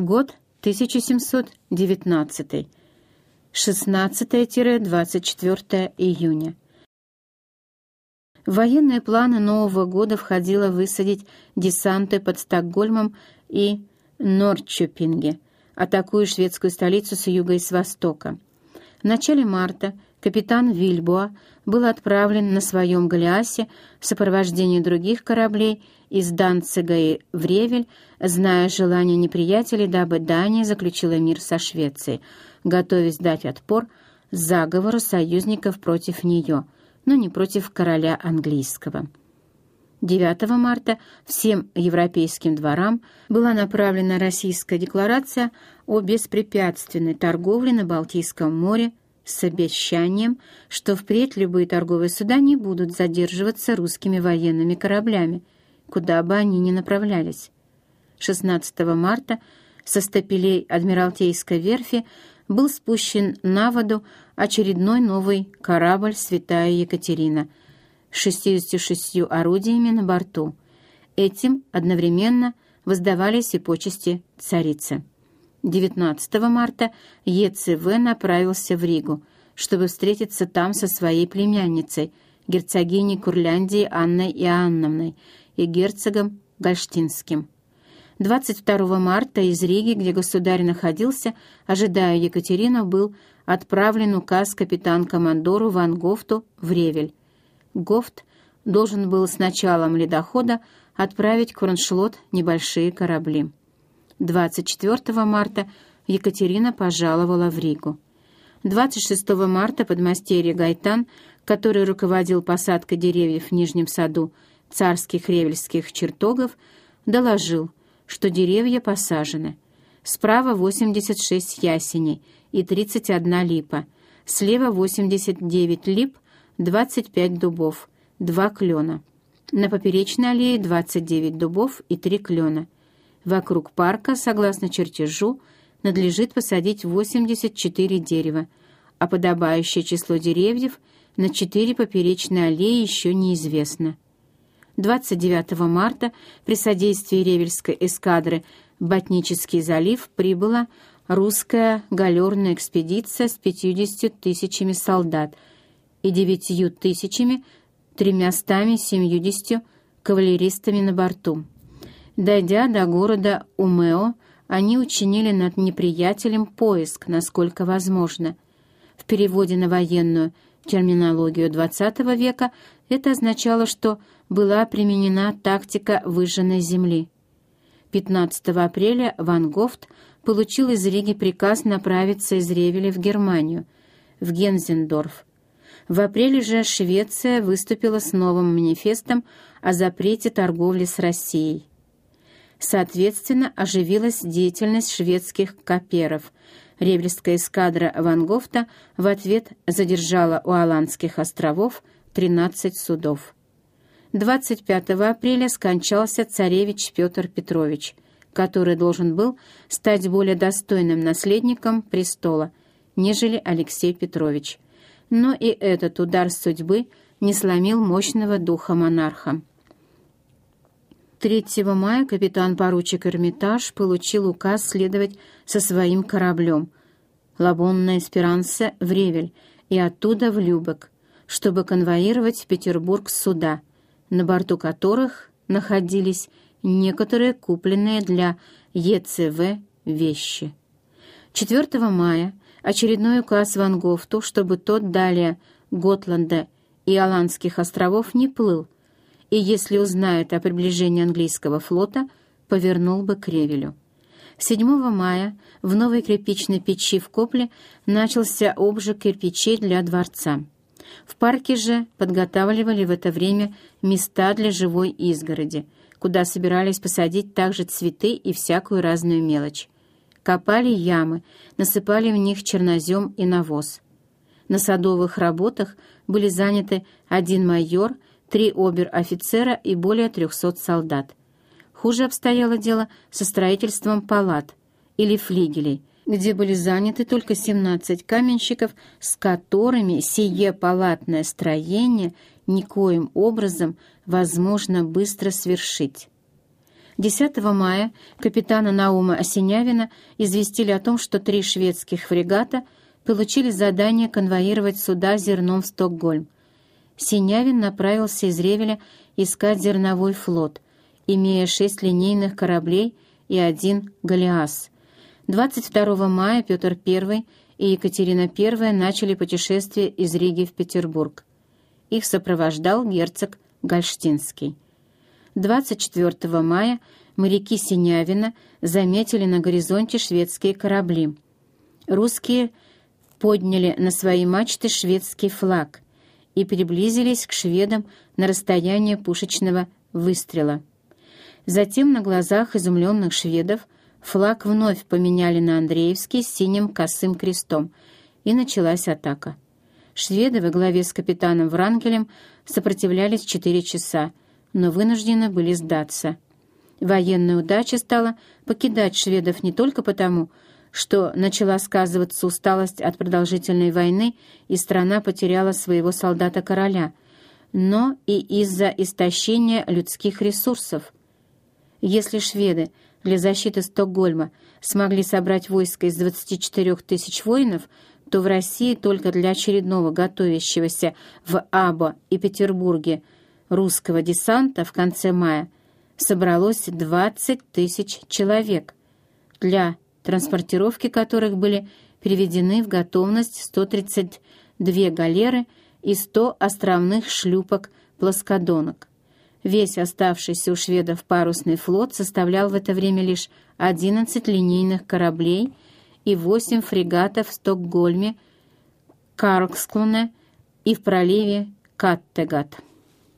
Год 1719. 16-24 июня. Военные планы Нового года входило высадить десанты под Стокгольмом и Нордчопинге, атакуя шведскую столицу с юга и с востока. В начале марта капитан Вильбоа был отправлен на своем Голиасе в сопровождении других кораблей из Данцига и Вревель, зная желание неприятелей, дабы Дания заключила мир со Швецией, готовясь дать отпор заговору союзников против нее, но не против короля английского. 9 марта всем европейским дворам была направлена российская декларация о беспрепятственной торговле на Балтийском море с обещанием, что впредь любые торговые суда не будут задерживаться русскими военными кораблями, куда бы они ни направлялись. 16 марта со стапелей Адмиралтейской верфи был спущен на воду очередной новый корабль «Святая Екатерина» с 66 орудиями на борту. Этим одновременно воздавались и почести царицы. 19 марта ЕЦВ направился в Ригу, чтобы встретиться там со своей племянницей, герцогиней Курляндии Анной Иоанновной и герцогом Гольштинским. 22 марта из Риги, где государь находился, ожидая Екатерину, был отправлен указ капитан-командору Ван Гофту в Ревель. Гофт должен был с началом ледохода отправить в Кроншлот небольшие корабли. 24 марта Екатерина пожаловала в Ригу. 26 марта подмастерье Гайтан, который руководил посадкой деревьев в Нижнем саду царских ревельских чертогов, доложил, что деревья посажены. Справа 86 ясеней и 31 липа, слева 89 лип, 25 дубов, 2 клена. На поперечной аллее 29 дубов и 3 клена. Вокруг парка, согласно чертежу, надлежит посадить 84 дерева, а подобающее число деревьев на 4 поперечные аллеи еще неизвестно. 29 марта при содействии Ревельской эскадры в Ботнический залив прибыла русская галерная экспедиция с 50 тысячами солдат и 9 тысячами 370 кавалеристами на борту. Дойдя до города Умео, они учинили над неприятелем поиск, насколько возможно. В переводе на военную терминологию XX века это означало, что была применена тактика выжженной земли. 15 апреля Ван Гофт получил из Риги приказ направиться из Ревеля в Германию, в Гензендорф. В апреле же Швеция выступила с новым манифестом о запрете торговли с Россией. Соответственно, оживилась деятельность шведских каперов. Ревельская эскадра Вангофта в ответ задержала у Аландских островов 13 судов. 25 апреля скончался царевич Петр Петрович, который должен был стать более достойным наследником престола, нежели Алексей Петрович. Но и этот удар судьбы не сломил мощного духа монарха. 3 мая капитан-поручик Эрмитаж получил указ следовать со своим кораблем «Лабонна Эсперанса» в Ревель и оттуда в Любек, чтобы конвоировать в Петербург суда, на борту которых находились некоторые купленные для ЕЦВ вещи. 4 мая очередной указ Ван Гофту, чтобы тот далее Готланда и Аландских островов не плыл, и, если узнает о приближении английского флота, повернул бы к Ревелю. 7 мая в новой кирпичной печи в Копле начался обжиг кирпичей для дворца. В парке же подготавливали в это время места для живой изгороди, куда собирались посадить также цветы и всякую разную мелочь. Копали ямы, насыпали в них чернозем и навоз. На садовых работах были заняты один майор – три обер-офицера и более трехсот солдат. Хуже обстояло дело со строительством палат или флигелей, где были заняты только 17 каменщиков, с которыми сие палатное строение никоим образом возможно быстро свершить. 10 мая капитана Наума Осинявина известили о том, что три шведских фрегата получили задание конвоировать суда зерном в Стокгольм. Синявин направился из Ревеля искать зерновой флот, имея шесть линейных кораблей и один «Голиас». 22 мая Петр I и Екатерина I начали путешествие из Риги в Петербург. Их сопровождал герцог Гольштинский. 24 мая моряки Синявина заметили на горизонте шведские корабли. Русские подняли на свои мачты шведский флаг и приблизились к шведам на расстояние пушечного выстрела. Затем на глазах изумленных шведов флаг вновь поменяли на Андреевский с синим косым крестом, и началась атака. Шведы во главе с капитаном Врангелем сопротивлялись четыре часа, но вынуждены были сдаться. Военная удача стала покидать шведов не только потому, что начала сказываться усталость от продолжительной войны и страна потеряла своего солдата-короля, но и из-за истощения людских ресурсов. Если шведы для защиты Стокгольма смогли собрать войско из 24 тысяч воинов, то в России только для очередного готовящегося в Або и Петербурге русского десанта в конце мая собралось 20 тысяч человек, для транспортировки которых были приведены в готовность 132 галеры и 100 островных шлюпок-плоскодонок. Весь оставшийся у шведов парусный флот составлял в это время лишь 11 линейных кораблей и 8 фрегатов в Стокгольме, Карксклоне и в проливе Каттегат.